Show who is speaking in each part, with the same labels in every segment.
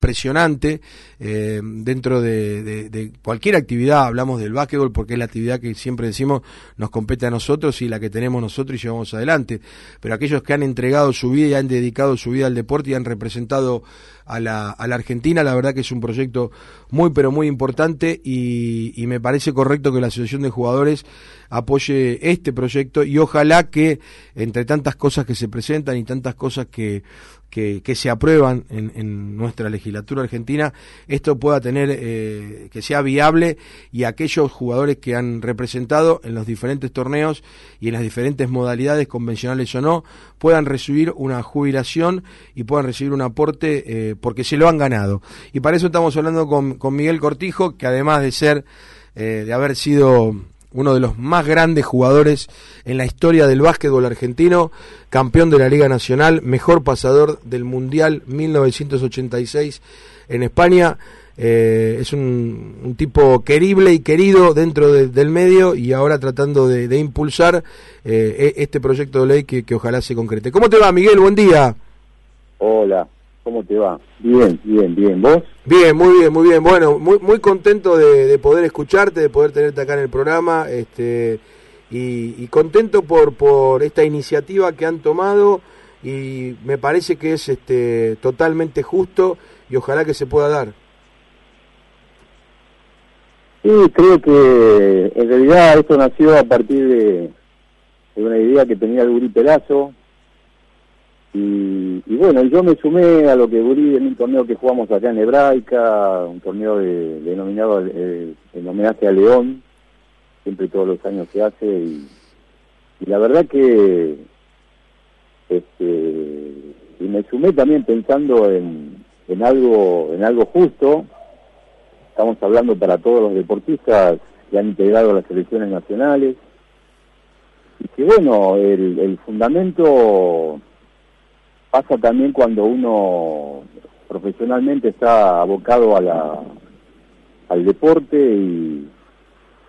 Speaker 1: impresionante eh, dentro de, cualquier actividad, hablamos del básquetbol porque es la actividad que siempre decimos nos compete a nosotros y la que tenemos nosotros y llevamos adelante, pero aquellos que han entregado su vida y han dedicado su vida al deporte y han representado a la, a la Argentina, la verdad que es un proyecto muy pero muy importante y, me parece correcto que la Asociación de Jugadores apoye este proyecto y ojalá que entre tantas cosas que se presentan y tantas cosas que que, se aprueban en, nuestra legislatura argentina, esto pueda tener, eh, que sea viable y aquellos jugadores que han representado en los diferentes torneos y en las diferentes modalidades convencionales o no, puedan recibir una jubilación y puedan recibir un aporte eh, porque se lo han ganado. Y para eso estamos hablando con, con Miguel Cortijo, que además de ser, eh, de haber sido uno de los más grandes jugadores en la historia del básquetbol argentino, campeón de la Liga Nacional, mejor pasador del Mundial 1986 en España. Eh, es un, tipo querible y querido dentro del medio y ahora tratando de, impulsar eh, e, este proyecto de ley que, que ojalá se concrete. ¿Cómo te va, Miguel? Buen día.
Speaker 2: Hola, ¿Cómo te va? Bien, bien, bien. ¿Vos?
Speaker 1: Bien, muy bien, muy bien. Bueno, muy muy contento de, poder escucharte, de poder tenerte acá en el programa, este y, contento por por esta iniciativa que han tomado y me parece que es este totalmente justo y ojalá que se pueda dar.
Speaker 2: Sí, creo que en realidad esto nació a partir de, una idea que tenía el Guri Pelazo, y, bueno, yo me sumé a lo que Burí en un torneo que jugamos acá en Hebraica, un torneo denominado eh, en homenaje a León, siempre todos los años se hace, y, la verdad que este, y me sumé también pensando en, en algo en algo justo, estamos hablando para todos los deportistas que han integrado las selecciones nacionales, y que bueno, el, el fundamento pasa también cuando uno profesionalmente está abocado a la, al deporte y,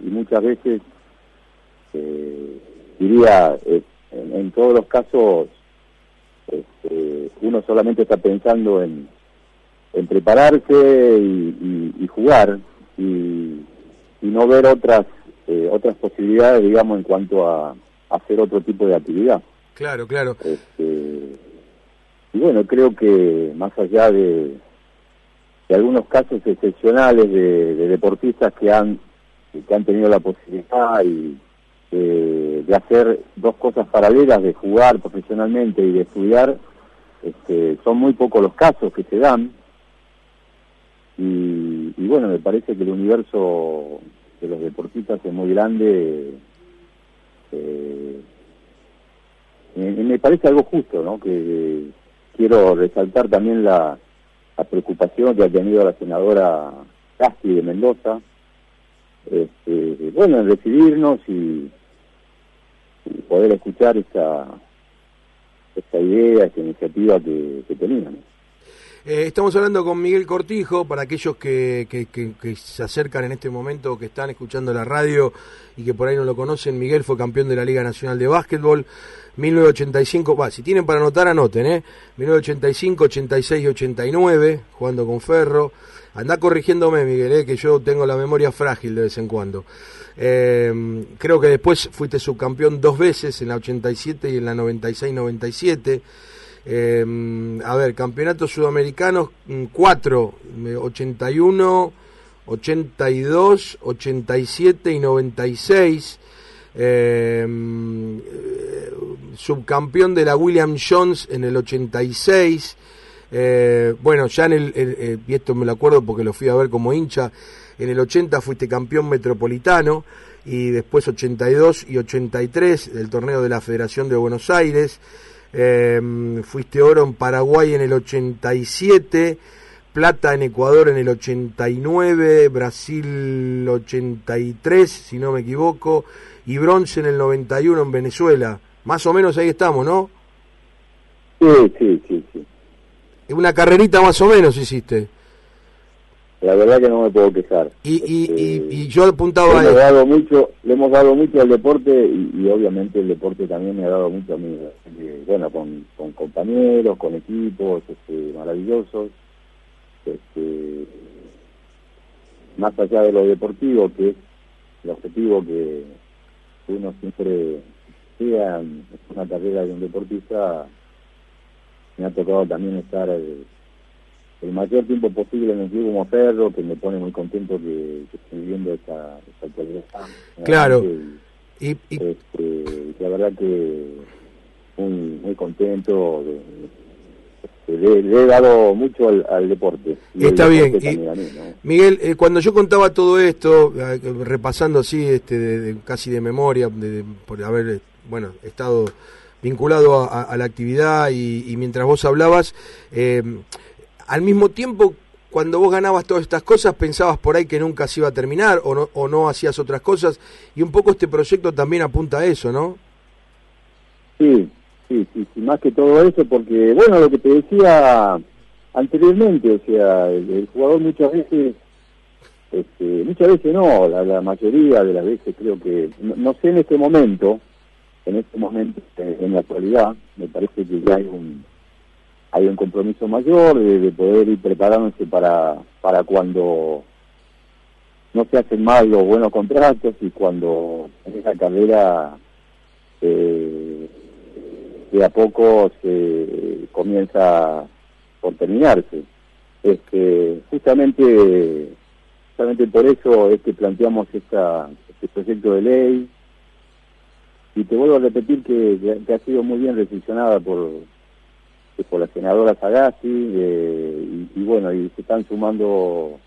Speaker 2: muchas veces, eh, diría, eh, en, todos los casos, este, uno solamente está pensando en, en prepararse y, jugar y, no ver otras eh, otras posibilidades, digamos, en cuanto a, hacer otro tipo de actividad.
Speaker 1: Claro, claro.
Speaker 2: Este, y bueno, creo que más allá de, algunos casos excepcionales de, deportistas que han, que han tenido la posibilidad y, de hacer dos cosas paralelas, de jugar profesionalmente y de estudiar, este, son muy pocos los casos que se dan. Y, bueno, me parece que el universo de los deportistas es muy grande. Eh, me, parece algo justo, ¿no? Que, quiero resaltar también la, preocupación que ha tenido la senadora Casti de Mendoza, este, bueno, en decidirnos y, poder escuchar esta, esta idea, esta iniciativa que, que teníamos.
Speaker 1: Eh, estamos hablando con Miguel Cortijo, para aquellos que, se acercan en este momento, que están escuchando la radio y que por ahí no lo conocen, Miguel fue campeón de la Liga Nacional de Básquetbol, 1985, va, si tienen para anotar, anoten, ¿eh? 1985, 86 y 89, jugando con Ferro. Anda corrigiéndome, Miguel, ¿eh? que yo tengo la memoria frágil de vez en cuando. Eh, creo que después fuiste subcampeón dos veces, en la 87 y en la 96-97. Eh, a ver, campeonatos sudamericanos, 4, 81, 82, 87 y 96. Eh, subcampeón de la William Jones en el 86. Eh, bueno, ya en el, y esto me lo acuerdo porque lo fui a ver como hincha, en el 80 fuiste campeón metropolitano y después 82 y 83 del torneo de la Federación de Buenos Aires. Em, fuiste oro en Paraguay en el 87, plata en Ecuador en el 89, Brasil 83, si no me equivoco, y bronce en el 91 en Venezuela. Más o menos ahí estamos, ¿no?
Speaker 2: Sí, sí, sí, sí.
Speaker 1: Una carrerita más o menos hiciste.
Speaker 2: La verdad que no me puedo quejar.
Speaker 1: Y, y, y, este, yo apuntaba
Speaker 2: le hemos dado mucho Le hemos dado mucho al deporte y, obviamente el deporte también me ha dado mucho a mí. Eh, bueno, con, con compañeros, con equipos este, maravillosos. este, más allá de lo deportivo, que es el objetivo que uno siempre sea una carrera de un deportista, me ha tocado también estar el, mayor tiempo posible en el club como Ferro, que me pone muy contento que, esté viviendo esta, actualidad.
Speaker 1: Claro.
Speaker 2: Y, Este, la verdad que muy, muy contento de, le, he dado mucho al, deporte.
Speaker 1: Está bien. Miguel, eh, cuando yo contaba todo esto, eh, repasando así, este, casi de memoria, por haber bueno estado vinculado a, la actividad y, mientras vos hablabas, eh, al mismo tiempo, cuando vos ganabas todas estas cosas, pensabas por ahí que nunca se iba a terminar o no, o no hacías otras cosas, y un poco este proyecto también apunta a eso, ¿no?
Speaker 2: Sí, Sí, sí, sí, más que todo eso, porque, bueno, lo que te decía anteriormente, o sea, el, jugador muchas veces, este, muchas veces no, la, mayoría de las veces creo que, no, sé en este momento, en este momento, en, la actualidad, me parece que ya hay un hay un compromiso mayor de, poder ir preparándose para, para cuando no se hacen mal los buenos contratos y cuando esa carrera eh, de a poco se comienza por terminarse. Este, justamente, justamente por eso es que planteamos esta, este proyecto de ley y te vuelvo a repetir que, ha sido muy bien recepcionada por, por la senadora Sagasti eh, y, bueno, y se están sumando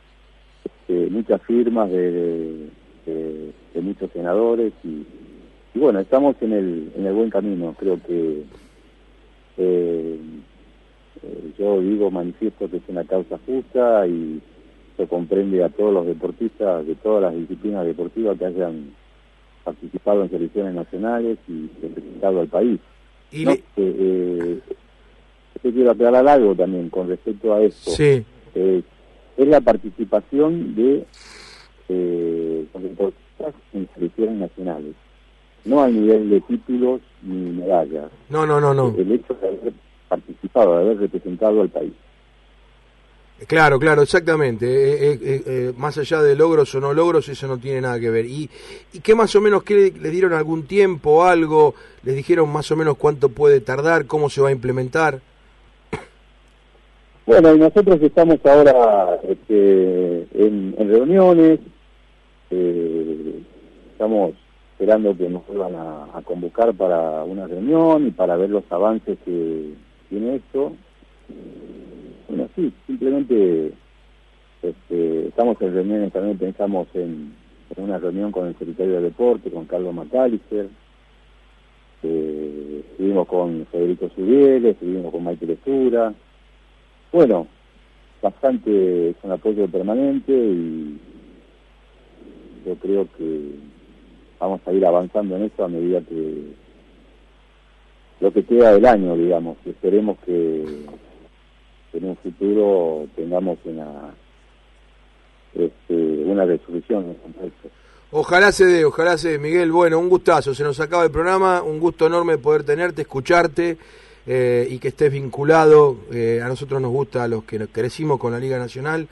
Speaker 2: este, muchas firmas de, de muchos senadores y y bueno, estamos en el, en el buen camino. Creo que eh, eh, yo digo, manifiesto que es una causa justa y se comprende a todos los deportistas de todas las disciplinas deportivas que hayan participado en selecciones nacionales y representado al país. ¿Y eh, yo quiero aclarar algo también con respecto a esto.
Speaker 1: Sí.
Speaker 2: es la participación de deportistas en selecciones nacionales no a nivel de títulos ni medallas.
Speaker 1: No, no, no, no.
Speaker 2: El hecho de haber participado, de haber representado al país.
Speaker 1: Claro, claro, exactamente. Eh, eh, eh, más allá de logros o no logros, eso no tiene nada que ver. ¿Y, y qué más o menos, qué le, dieron algún tiempo, algo? ¿Les dijeron más o menos cuánto puede tardar, cómo se va a implementar?
Speaker 2: Bueno, y nosotros estamos ahora este, en, reuniones, estamos esperando que nos vuelvan a, convocar para una reunión y para ver los avances que tiene esto. Bueno, sí, simplemente este, estamos en reuniones, también pensamos en, una reunión con el secretario de Deporte, con Carlos McAllister, eh, estuvimos con Federico Subiel, estuvimos con Michael Estura. Bueno, bastante con apoyo permanente y yo creo que vamos a ir avanzando en eso a medida que lo que queda del año, digamos. Esperemos que en un futuro tengamos una este, una resolución
Speaker 1: Ojalá se dé, ojalá se dé. Miguel, bueno, un gustazo. Se nos acaba el programa. Un gusto enorme poder tenerte, escucharte eh, y que estés vinculado. Eh, a nosotros nos gusta, a los que crecimos con la Liga Nacional,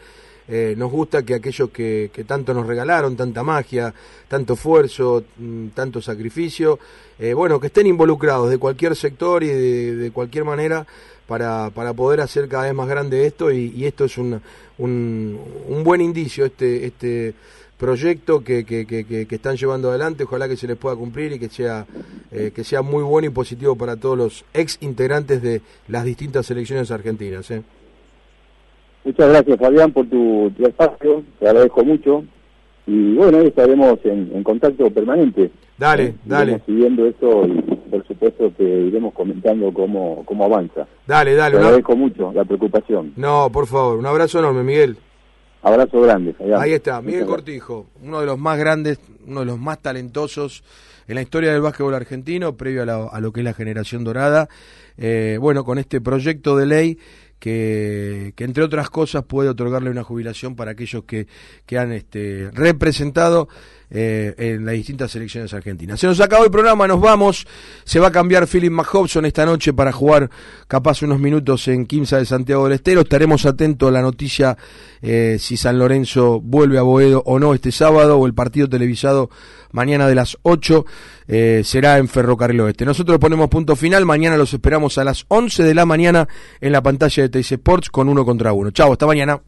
Speaker 1: eh, nos gusta que aquellos que, tanto nos regalaron, tanta magia, tanto esfuerzo, mm, tanto sacrificio, eh, bueno, que estén involucrados de cualquier sector y de, cualquier manera para, para, poder hacer cada vez más grande esto y, esto es un, un, buen indicio, este, este proyecto que, que, que, están llevando adelante, ojalá que se les pueda cumplir y que sea, eh, que sea muy bueno y positivo para todos los ex integrantes de las distintas selecciones argentinas. ¿eh?
Speaker 2: Muchas gracias, Fabián, por tu, espacio. Te agradezco mucho. Y bueno, estaremos en, contacto permanente.
Speaker 1: Dale, eh, dale.
Speaker 2: siguiendo esto y por supuesto que iremos comentando cómo, cómo avanza.
Speaker 1: Dale, dale.
Speaker 2: Te agradezco mucho la preocupación.
Speaker 1: No, por favor. Un abrazo enorme, Miguel.
Speaker 2: Abrazo grande.
Speaker 1: Ahí está, Miguel Cortijo, uno de los más grandes, uno de los más talentosos en la historia del básquetbol argentino, previo a, lo que es la generación dorada. Eh, bueno, con este proyecto de ley que, entre otras cosas puede otorgarle una jubilación para aquellos que, que han este, representado eh, en las distintas selecciones argentinas. Se nos acabó el programa, nos vamos. Se va a cambiar Philip McHobson esta noche para jugar capaz unos minutos en Quimsa de Santiago del Estero. Estaremos atentos a la noticia eh, si San Lorenzo vuelve a Boedo o no este sábado o el partido televisado mañana de las 8 eh, será en Ferrocarril Oeste. Nosotros ponemos punto final, mañana los esperamos a las 11 de la mañana en la pantalla de TC Sports con uno contra uno. Chao, hasta mañana.